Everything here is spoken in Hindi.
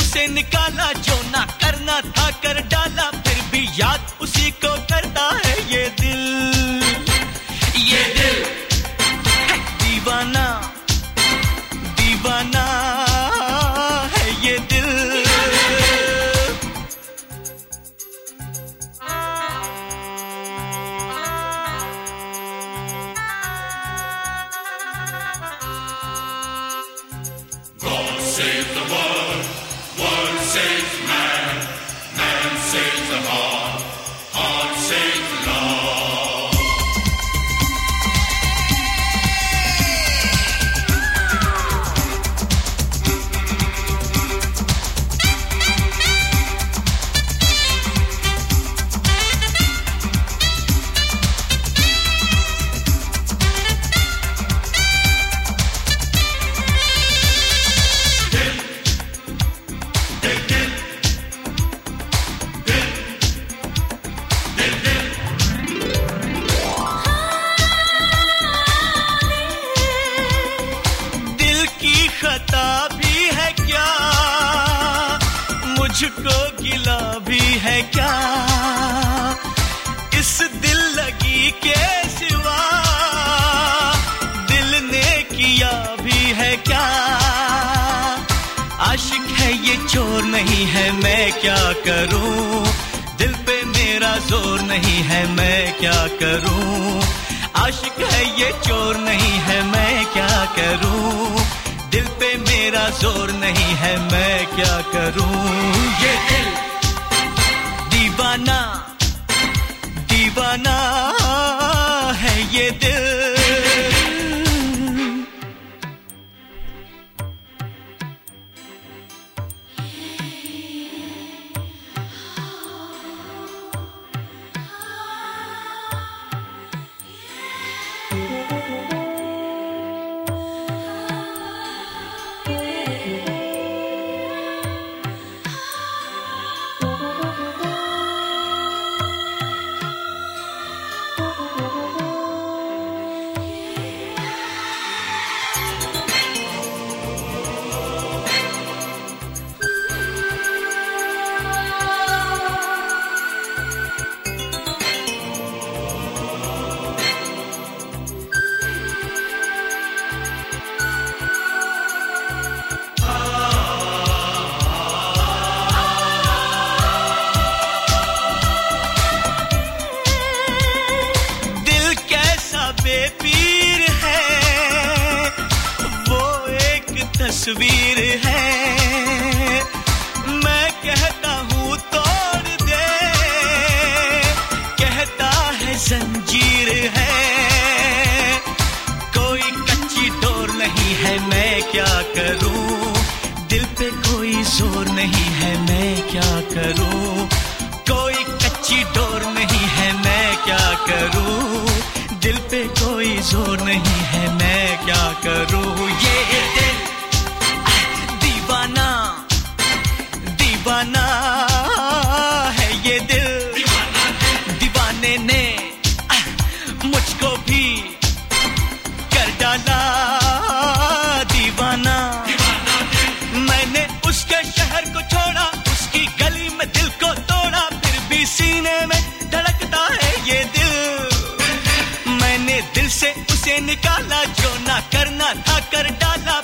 उसे निकाला जो ना करना था, कर डाला, फिर भी याद उसी को करता है ये दिल। ये दिल। दीवाना दीवाना है ये दिल। save the मुझको गिला भी है क्या? इस दिल लगी के सिवा दिल ने किया भी है क्या? आशिक है ये चोर नहीं है, मैं क्या करूँ? दिल पे मेरा ज़ोर नहीं है, मैं क्या करूँ? आशिक है ये चोर नहीं है, मैं क्या करूँ? मेरा ज़ोर नहीं है मैं क्या करूँ? ये दिल दीवाना। कैसा बेपीर है वो एक तस्वीर है। मैं कहता डाला दीवाना। मैंने उसके शहर को छोड़ा, उसकी गली में दिल को तोड़ा, फिर भी सीने में धड़कता है ये दिल। मैंने दिल से उसे निकाला, जो ना करना था, कर डाला